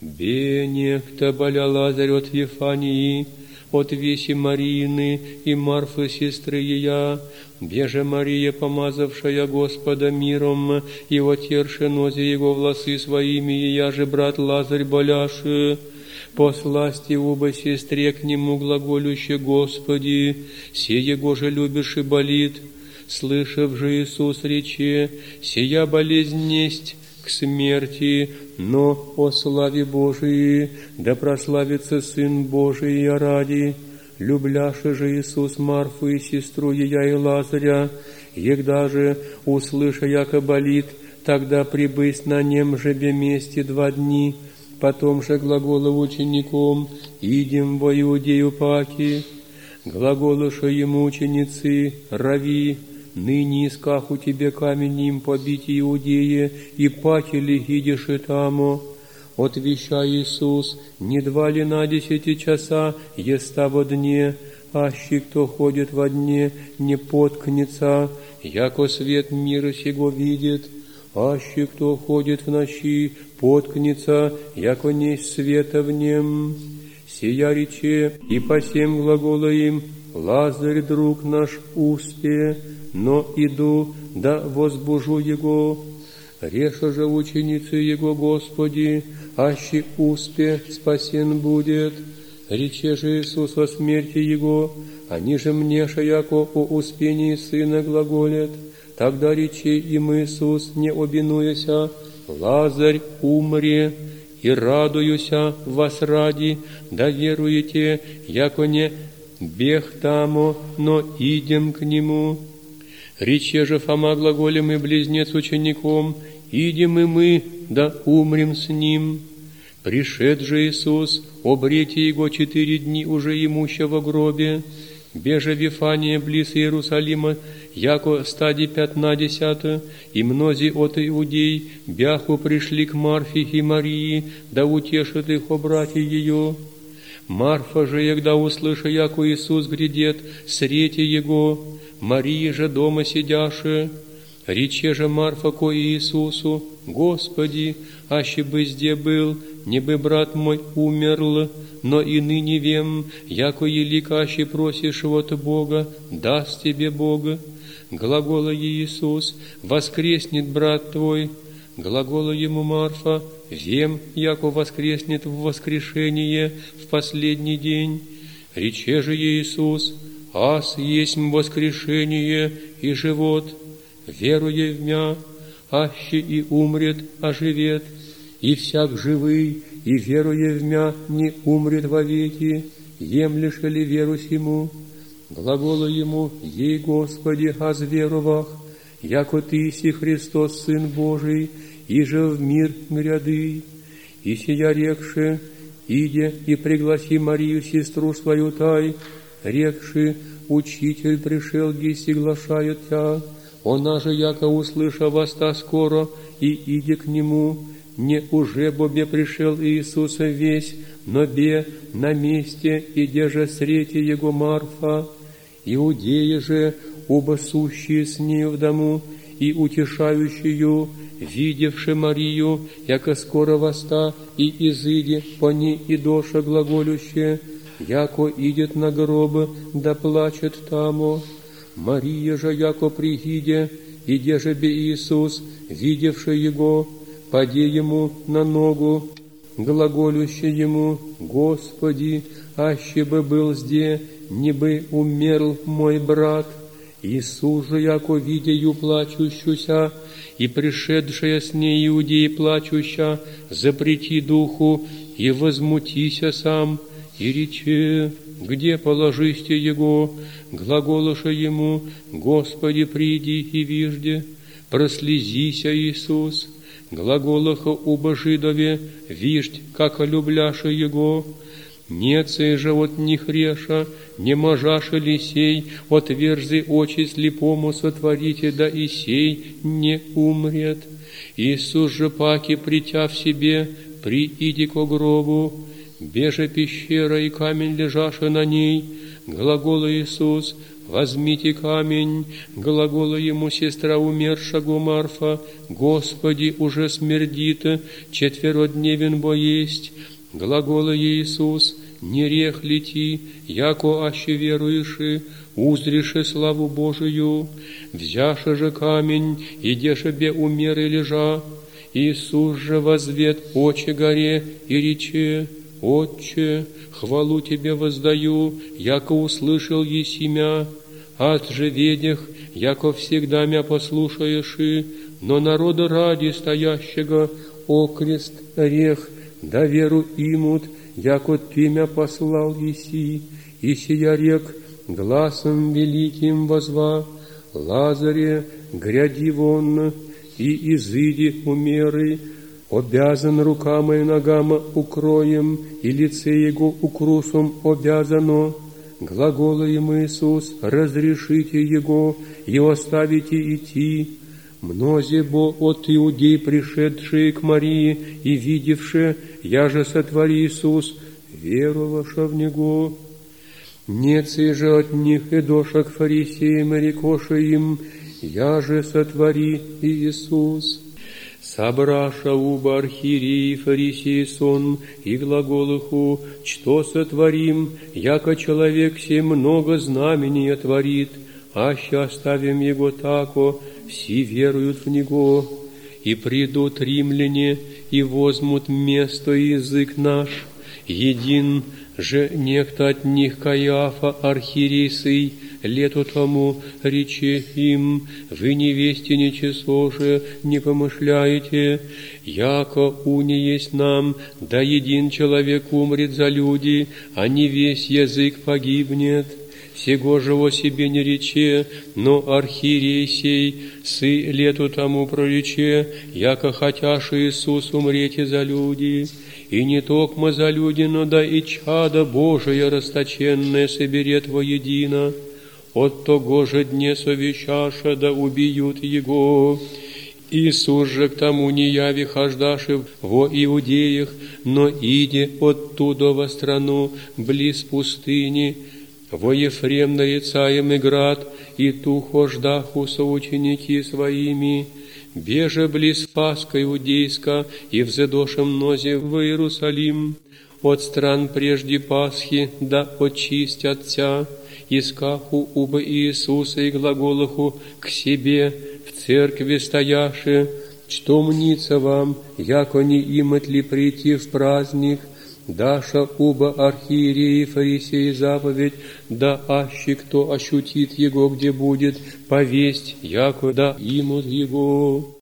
Бе некто боля Лазарь от Ефании, от веси Марины и Марфы сестры ее, Беже Мария, помазавшая Господа миром, и отерши нозе его волосы своими, и я же брат Лазарь боляши, посласти оба сестре к нему глаголюще Господи, се его же любишь и болит, слышав же Иисус рече, сия болезнь несть к смерти, но о славе Божией, да прославится Сын Божий ради, любляше же Иисус Марфу и сестру ее и Лазаря, егда же, услыша, яко болит, тогда прибысь на нем же месте два дни, потом же глагола учеником, идем во Иудею паки, глаголыша ему ученицы, рави, ныне исках у тебе камень им побить Иудеи, и паки ли идешь и тамо, Отвеща Иисус, не два ли на десяти часа еста во дне, аще кто ходит во дне, не поткнется, яко свет мира сего видит, аще кто ходит в ночи, поткнется, яко не света в нем. Сия рече, и по всем глагола им, Лазарь, друг наш, успе, но иду, да возбужу его. Реша же ученицы его, Господи, аще успе спасен будет. Рече же Иисус о смерти Его, они же мне шаяко о успении Сына глаголят. Тогда рече им Иисус, не обинуяся, Лазарь умре, и радуюся вас ради, да веруете, яко не бег тамо, но идем к нему. Рече же Фома глаголем и близнец учеником, идем и мы, да умрем с ним. Пришед же Иисус, обрете его четыре дни уже имущего гробе, бежа Вифания близ Иерусалима, яко стади пятна десята, и мнози от иудей, бяху пришли к Марфе и Марии, да утешит их о брате ее. Марфа же, егда услыша, яко Иисус грядет, срети его, Мария же дома сидяше, рече же Марфа ко Иисусу, Господи, аще бы зде был, не бы брат мой умерл, но и ныне вем, яко елик аще просишь от Бога, даст тебе Бога. Глагола Иисус, воскреснет брат твой, глагола ему Марфа, вем, яко воскреснет в воскрешение в последний день. Рече же Иисус, ас есть воскрешение и живот, веруя в мя, аще и умрет, оживет, и всяк живый, и веруя в мя, не умрет вовеки, емлешь ли веру сему? Глагола ему, ей, Господи, аз веровах, яко Ты си Христос, Сын Божий, и же в мир гряды. И сия рекше, иде и пригласи Марию, сестру свою тай, рекши, Учитель пришел, геси глашают тя, она же, яко услыша воста скоро, и иди к нему, не уже бобе пришел Иисус весь, но бе на месте, иде же срети его Марфа, Иудеи же, оба сущие с нею в дому, и утешающую, видевши Марию, яко скоро воста, и изыди по ней и доша глаголюще, яко идет на гроб, да плачет тамо. Мария же, яко пригиде, иде же бе Иисус, видевший его, поде ему на ногу, глаголюще ему, Господи, аще бы был зде, не бы умерл мой брат. Иисус же, яко видею плачущуся, и пришедшая с ней иудеи плачуща, запрети духу, и возмутися сам, и рече, где положисте его, глаголоша ему, Господи, приди и вижде, прослезися, Иисус, глаголоха оба жидове, виждь, как любляша его, Неце же от них реша, не можаше ли сей, отверзи очи слепому сотворите, да и сей не умрет. Иисус же паки, притя в себе, прииди ко гробу, беже пещера и камень лежаше на ней, глагол Иисус, возьмите камень, глагола ему сестра умершего Марфа, Господи, уже смердит, четверодневен бо есть, глагола Иисус, не рех лети, яко аще веруеши, узрише славу Божию, взяше же камень, идеше бе умеры лежа, Иисус же возвет очи горе и рече, Отче, хвалу Тебе воздаю, яко услышал есимя, от же ведях, яко всегда мя послушаешь но народа ради стоящего, окрест, орех, да веру имут, яко Ты мя послал еси, и сия рек, гласом великим возва, Лазаре, гряди вон, и изыди умеры, обязан руками и ногами укроем, и лице его укрусом обязано. Глаголаем Иисус, разрешите его и оставите идти. Мнози бо от иудей, пришедшие к Марии и видевшие, я же сотвори Иисус, веровавша в Него. Нет же от них и доша к фарисеям и рекоша им, я же сотвори Иисус. Собраша уба архиерей фарисей сон и глаголыху, что сотворим, яко человек все много знамения творит, аще оставим его тако, все веруют в него. И придут римляне, и возьмут место язык наш, един же некто от них Каяфа архиерейсый, лету тому речи им, вы невестине же не помышляете, яко уни есть нам, да един человек умрет за люди, а не весь язык погибнет. Сего же о себе не рече, но архиерей сей, сы лету тому прорече, яко хотяш Иисус умреть за люди, и не токмо за люди, но да и чада Божия расточенное соберет воедино от того же дне совещаша, да убьют его. Иисус же к тому не яви хождаши во Иудеях, но иди оттуда во страну, близ пустыни, во Ефрем нарицаем и град, и ту хождаху соученики своими, беже близ Паска иудейска, и взедошем нозе в Иерусалим, от стран прежде Пасхи, да очистятся, искаху уба Иисуса и глаголаху к себе в церкви стояши, что мнится вам, яко не имат ли прийти в праздник, Даша уба архиереи фарисеи заповедь, да аще кто ощутит его, где будет, повесть, яко да имут его.